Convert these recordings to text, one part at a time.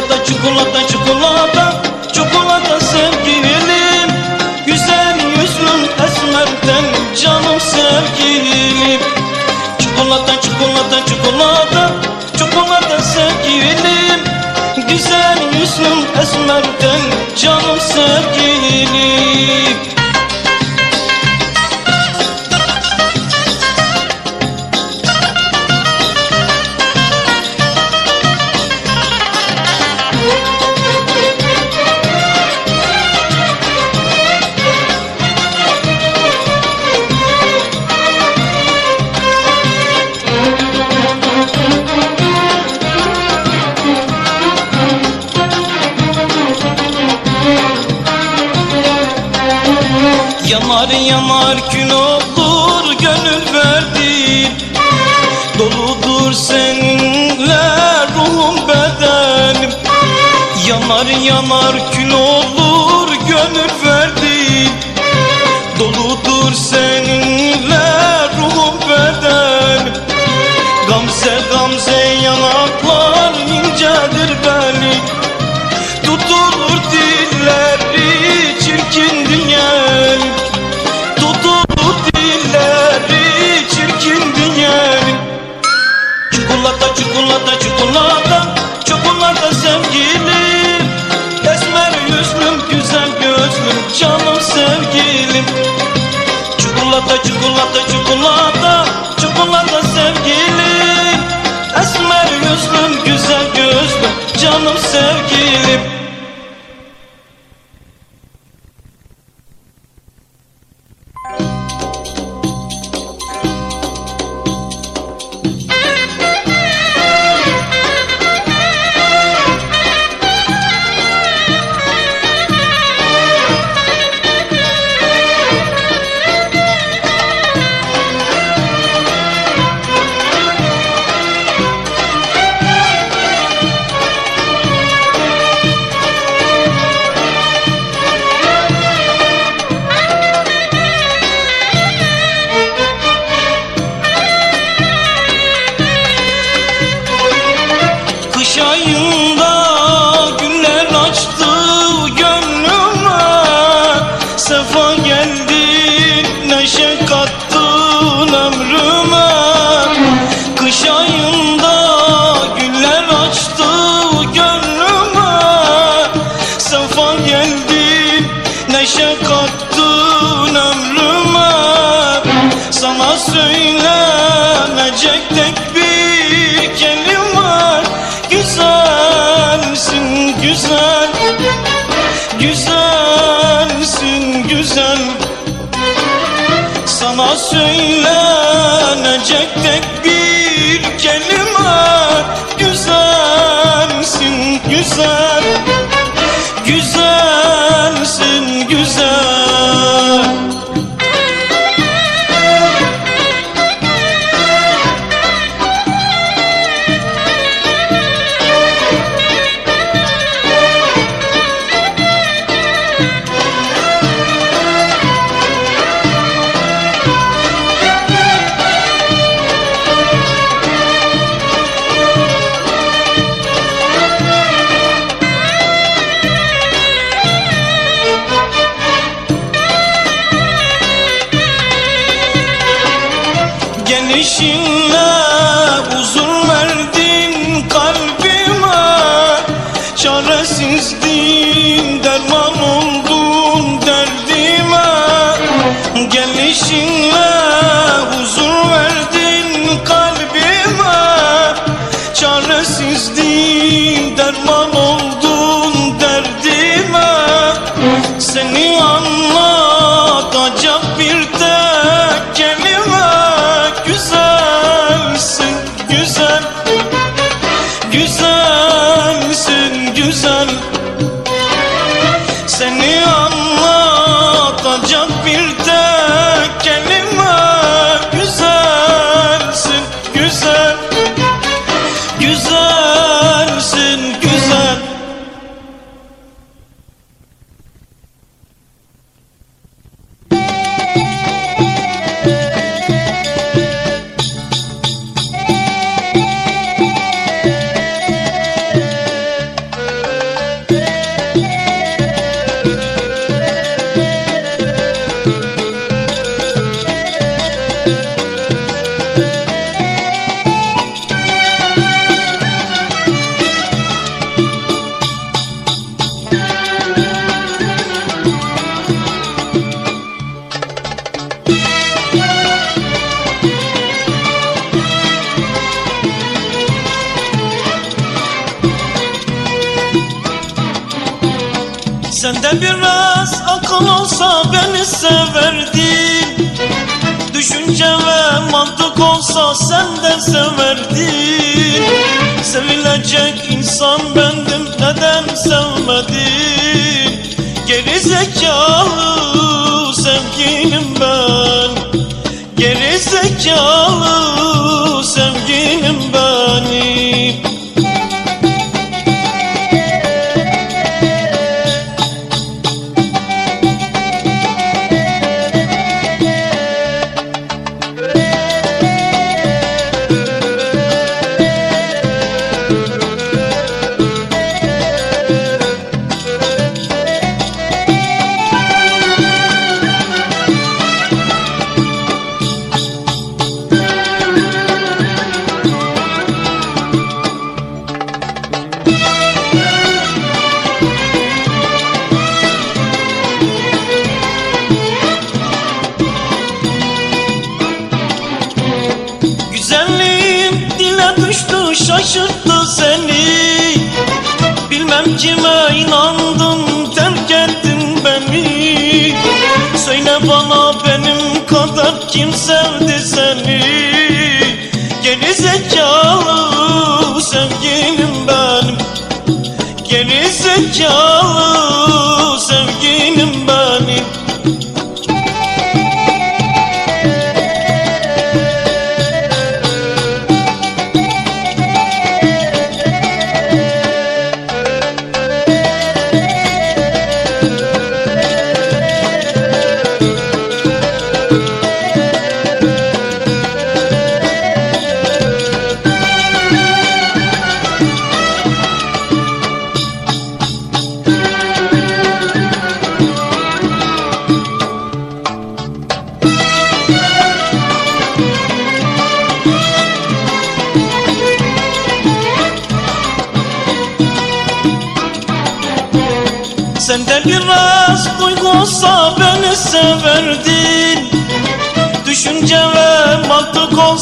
çikolata çikolata çikolata. Çikolata sevgilim. Güzel yüzlüm esmerden canım sevgilim. Çikolata çikolata çikolata. Çikolata sevgilim. Güzel yüzlüm esmerden canım sevgilim. yanar kül olur gönül verdiğin Doludur seninle ruhum beden. Gamze gamze yanaklar incedir beni Tutulur dilleri çirkin diyen Tutulur dilleri çirkin diyen Çikolata çikolata çikolata. Çikolata sevgilim kullandı 谁？been good.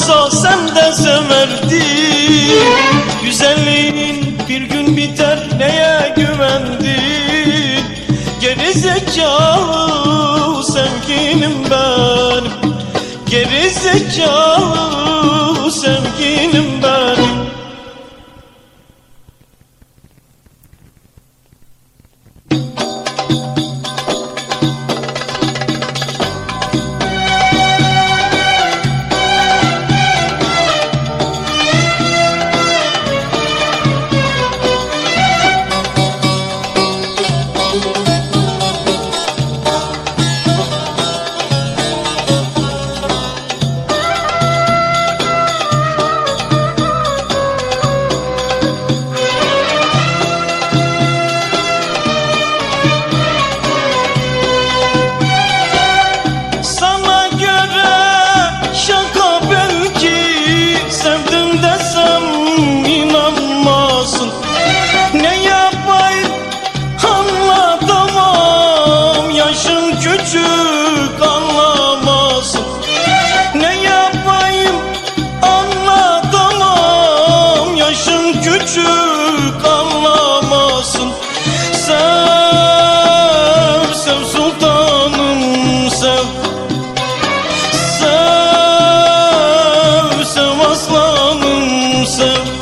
olsa sen de severdin Güzelliğin bir gün biter neye güvendin Geri zekalı sevgilim benim Geri zekalı sevgilim benim coração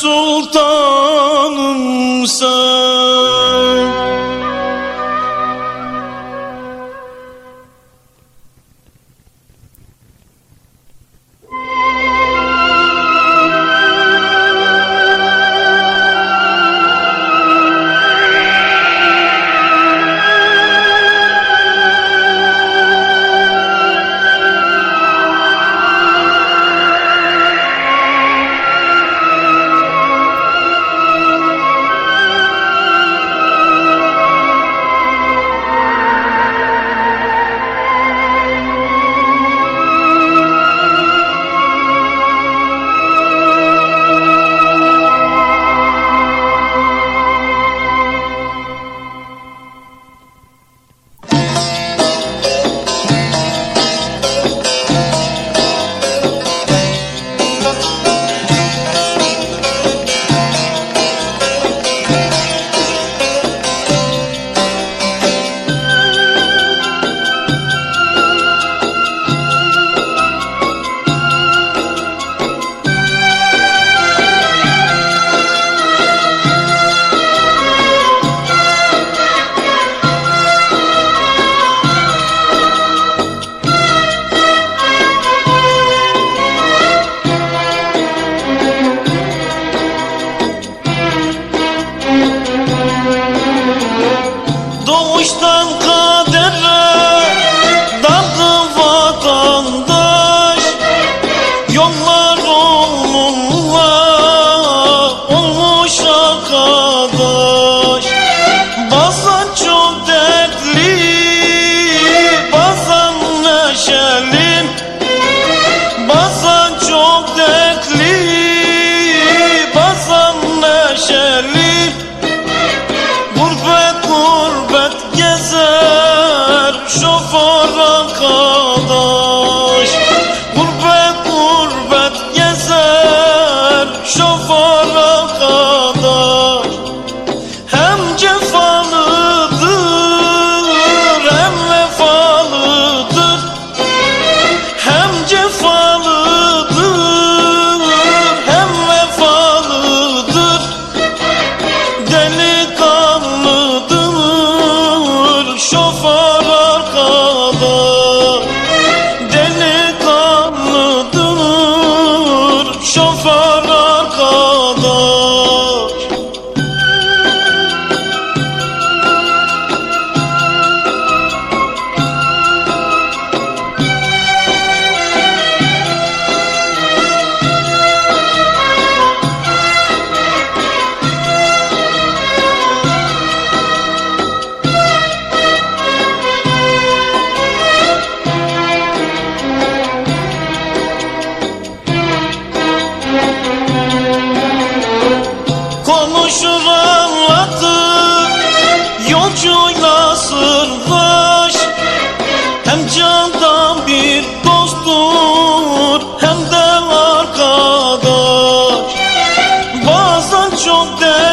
sultan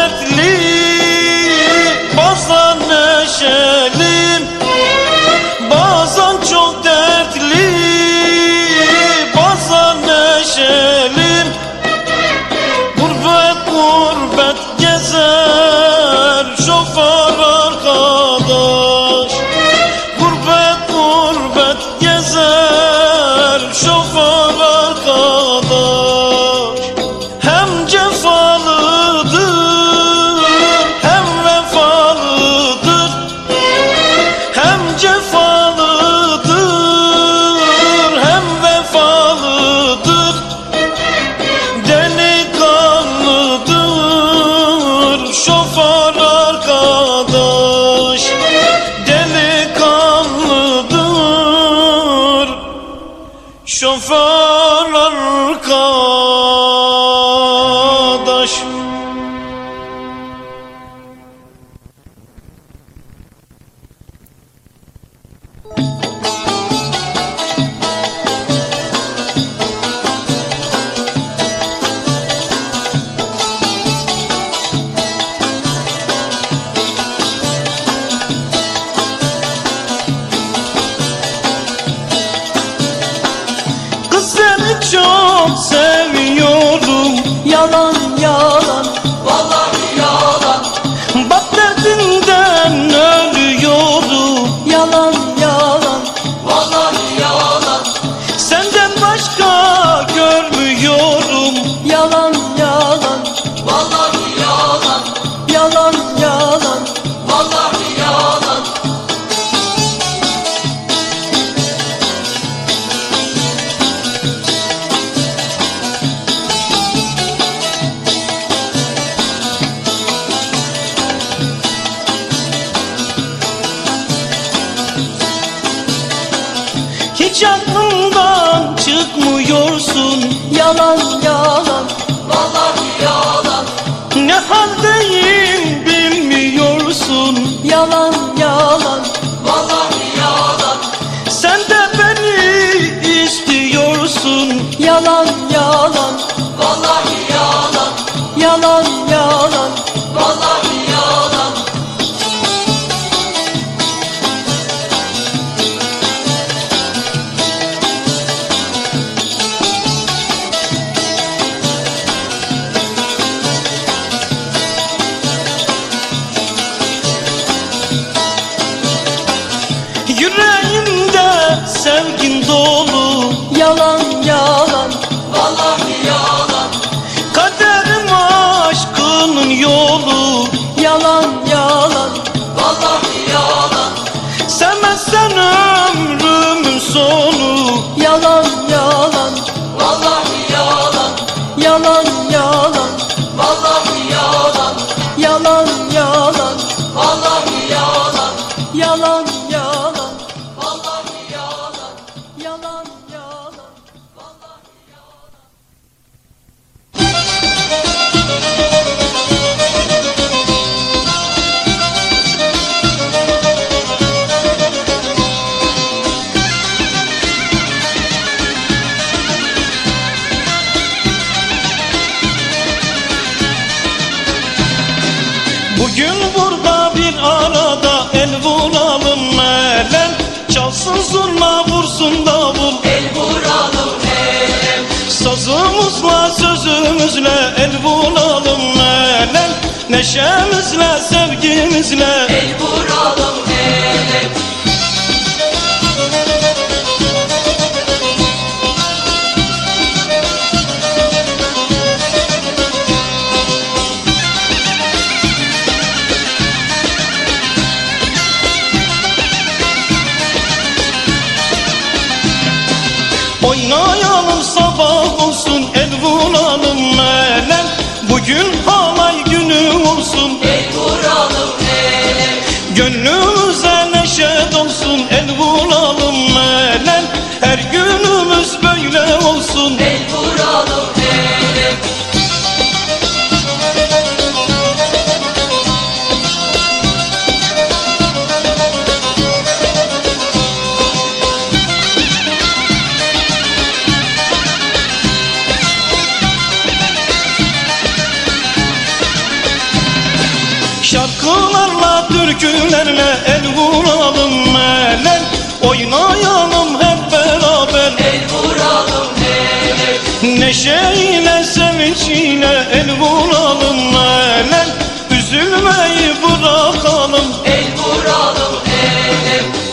çok dertli yalan Neşemizle sevgimizle. El vuralım türkülerle el vuralım melem Oynayalım hep beraber. El vuralım ele Neşeyle, sevinçle el vuralım melem Üzülmeyi bırakalım. El vuralım ele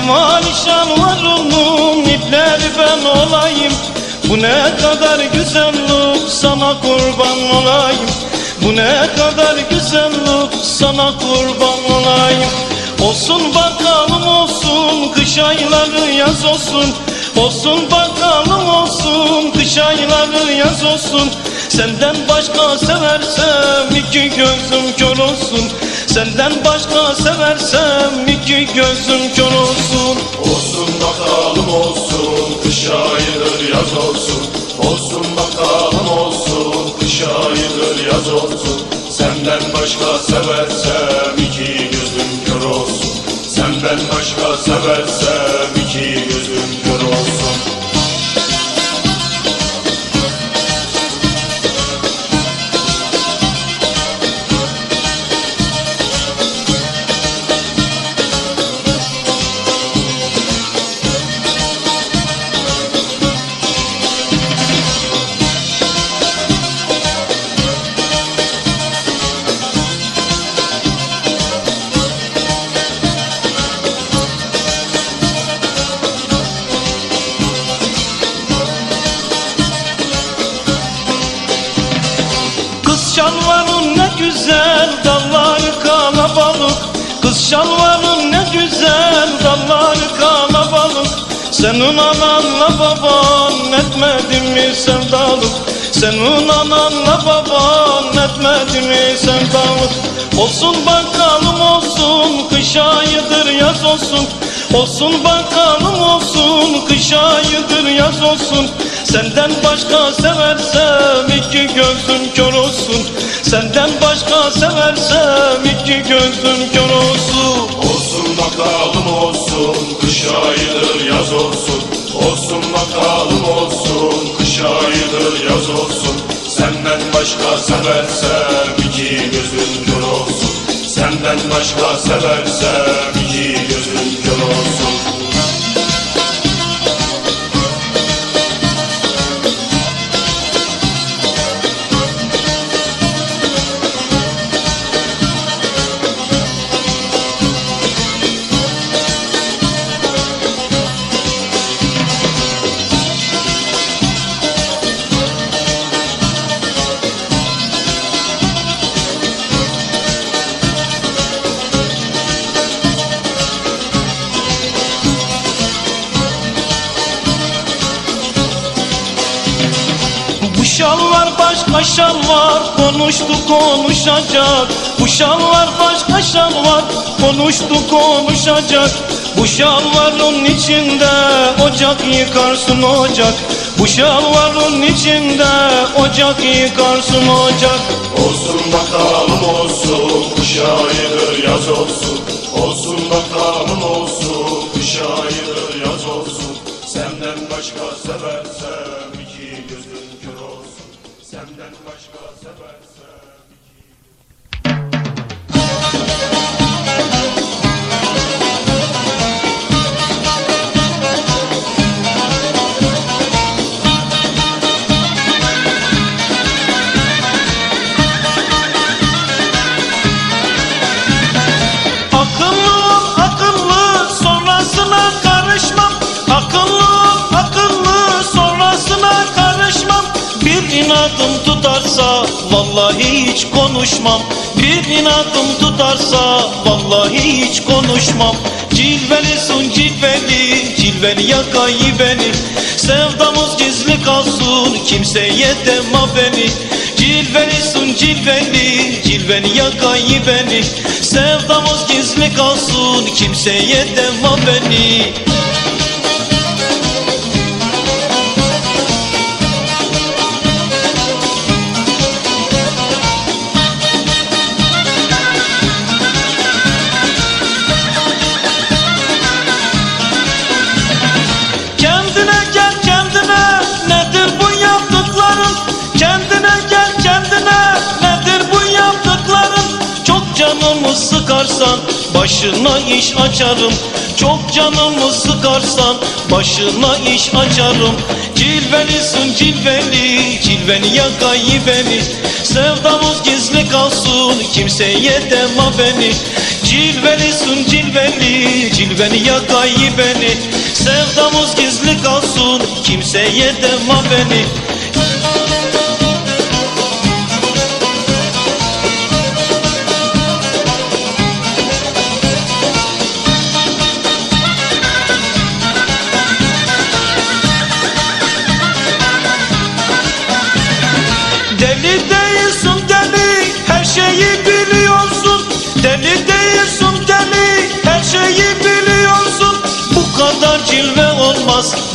Yemali şalvarımın ipleri ben olayım. Bu ne kadar güzellik sana kurban olayım. Bu ne kadar güzellik sana kurban olayım. Olsun bakalım olsun kış ayları yaz olsun. Olsun bakalım olsun kış ayları yaz olsun. Senden başka seversem iki gözüm kör olsun Senden başka seversem iki gözüm kör olsun. Olsun bakalım olsun, kış ayıdır yaz olsun. Olsun bakalım olsun, kış ayıdır yaz olsun. Senden başka seversem iki gözüm kör olsun. Senden başka seversem iki gözüm kör olsun şalvarın ne güzel dalları kalabalık. Senin ananla baban etmedi mi sevdalık? Senin ananla baban etmedi mi sevdalık? Olsun bakalım olsun kış ayıdır yaz olsun. Olsun bakalım olsun kış ayıdır yaz olsun Senden başka seversem iki gözüm kör olsun. Senden başka seversem iki gözüm kör olsun. Olsun bakalım olsun, kış ayıdır yaz olsun. Olsun bakalım olsun, kış ayıdır yaz olsun. Senden başka seversem iki gözüm kör olsun. Senden başka seversem iki gözüm kör olsun başka şal konuştu konuşacak. Bu şal var başka şal konuştu konuşacak. Bu şalvarın içinde ocak yıkarsın ocak. Bu şalvarın içinde ocak yıkarsın ocak. Olsun bakalım olsun Kış ayıdır yaz olsun. Olsun bakalım tutarsa vallahi hiç konuşmam. Bir inadım tutarsa vallahi hiç konuşmam. Cilvelisin cilveli cilveli yakayı beni. Sevdamız gizli kalsın kimseye deme beni. Cilvelisin cilveli cilveli yakayı beni. Sevdamız gizli kalsın kimseye deme beni başına iş açarım. Çok canımı sıkarsan başına iş açarım. Cilvelisin cilveli cilveni yakayı beni. Sevdamız gizli kalsın kimseye deme beni. Cilvelisin cilveli cilveni yakayı beni. Sevdamız gizli kalsın kimseye deme beni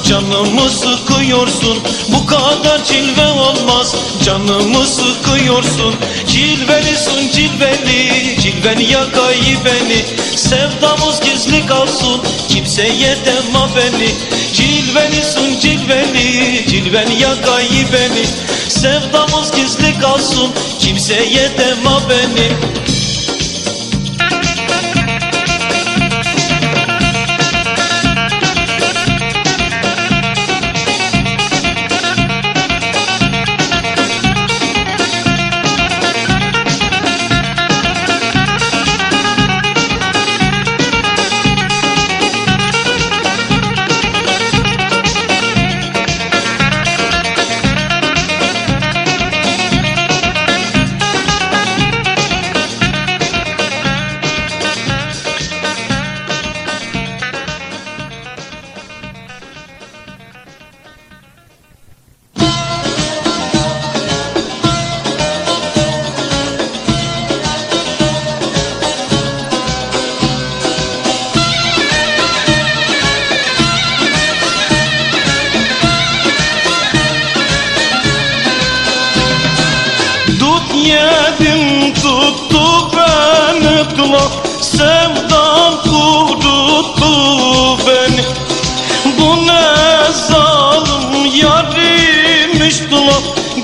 canımı sıkıyorsun Bu kadar cilve olmaz. Canımı sıkıyorsun Cilvelisin cilveli. Cilveni yakayı beni Sevdamız gizli kalsın. Kimseye deme beni Cilvelisin cilveli. Cilveni yakayı beni Sevdamız gizli kalsın. Kimseye deme beni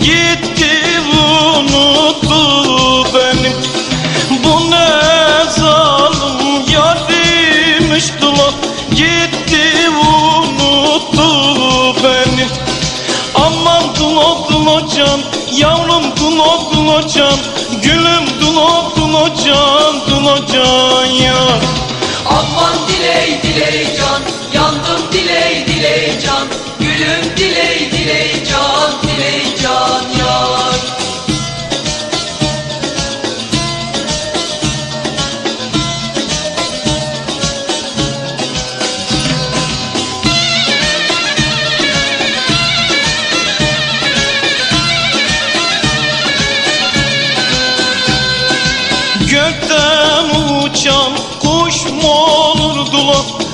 Gitti unuttu beni. Bu ne zalim yarimiş kula Gitti unuttu beni. Aman dulo dulo can Yavrum dulo dulo can. Gülüm dulo dulo can Dulo can ya. Aman diley diley can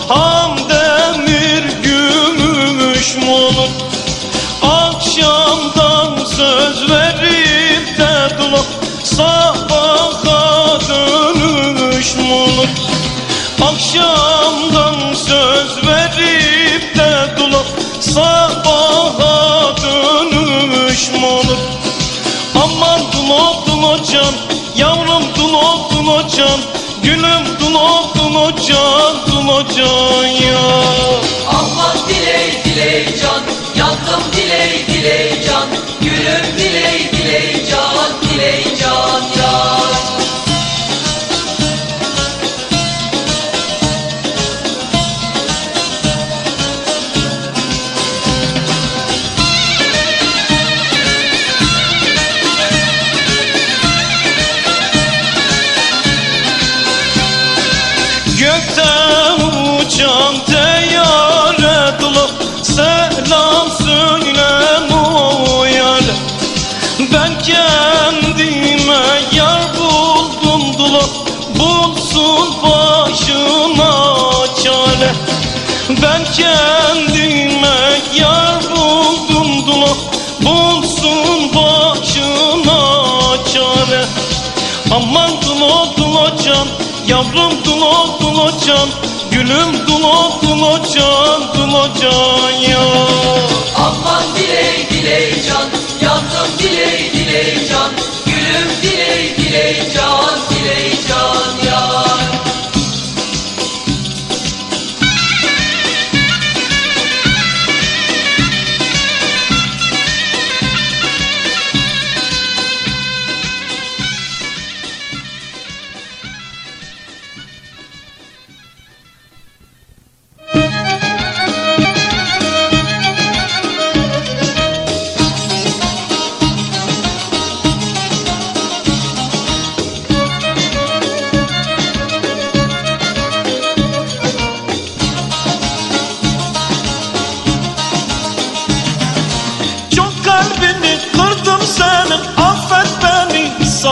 Ham demir gümüş mü olur Akşamdan söz verip de dulo Sabaha dönüş mü olur Akşamdan söz verip de dulo Sabaha dönüş mü olur Aman dulo dulo can Yavrum dulo dulo can Gülüm dulo dulo can Dulo can ya. Aman diley diley can Ben kendime yar buldum dolu Bulsun başına çare. Aman dulo dulo can Yavrum dulo dulo can Gülüm dulo dulo can Dulo can ya. Aman diley diley can Yandım diley diley can Gülüm diley diley can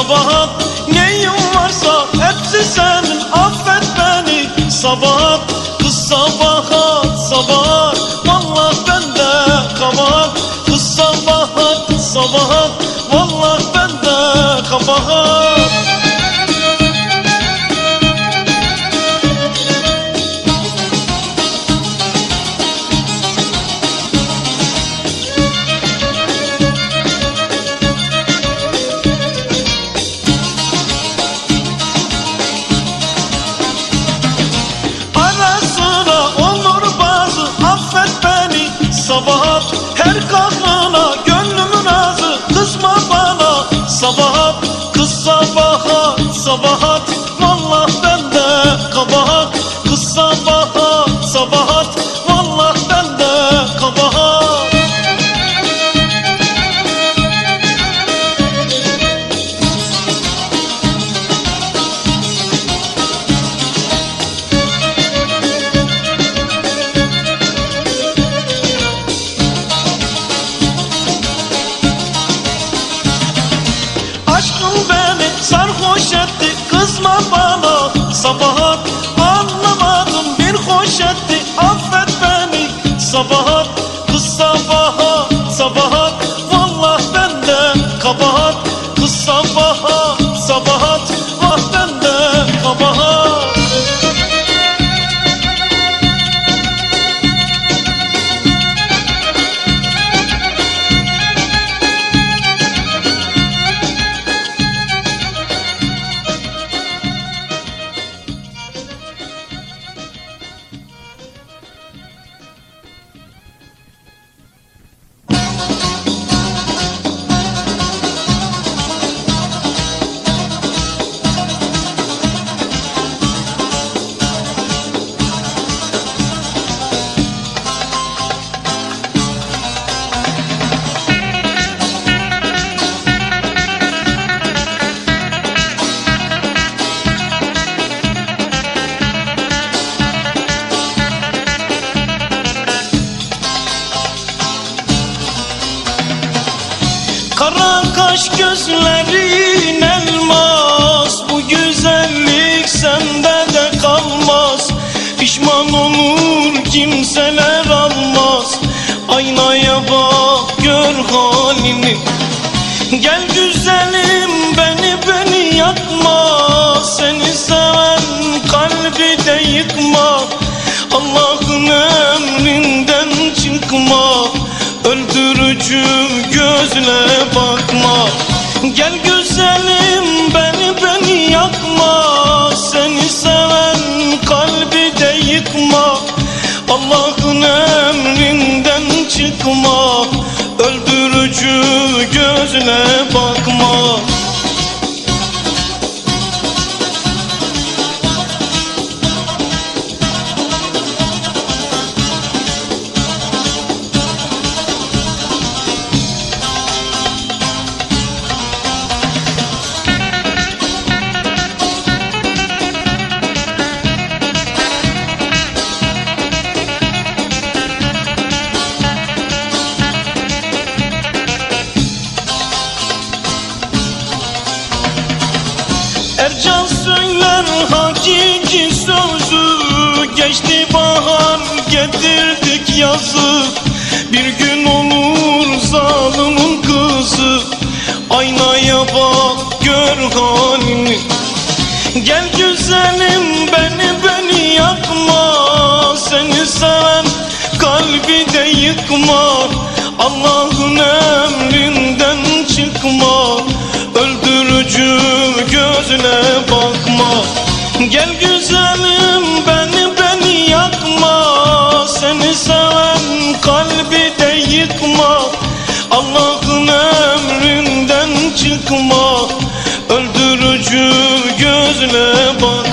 beni sabahat Neyin varsa hepsi senin Affet beni sabahat Kız sabahat sabahat Vallahi bende kabahat Kız sabahat sabahat Vallahi bende kabahat kimseler almaz. Aynaya bak gör halini Gel güzelim beni beni yakma. Seni seven kalbi de yıkma. Allah'ın emrinden çıkma. Öldürücü gözle bakma. Gel Allah'ın emrinden çıkma Öldürücü gözle bakma bahar getirdik yazı Bir gün olur zalimin kızı. Aynaya bak gör halini. Gel güzelim beni beni yakma. Seni seven kalbi de yıkma. Allah'ın emrinden çıkma. Öldürücü gözüne bakma. Gel güzel kalbi de yıkma. Allah'ın emrinden çıkma. Öldürücü gözle bak.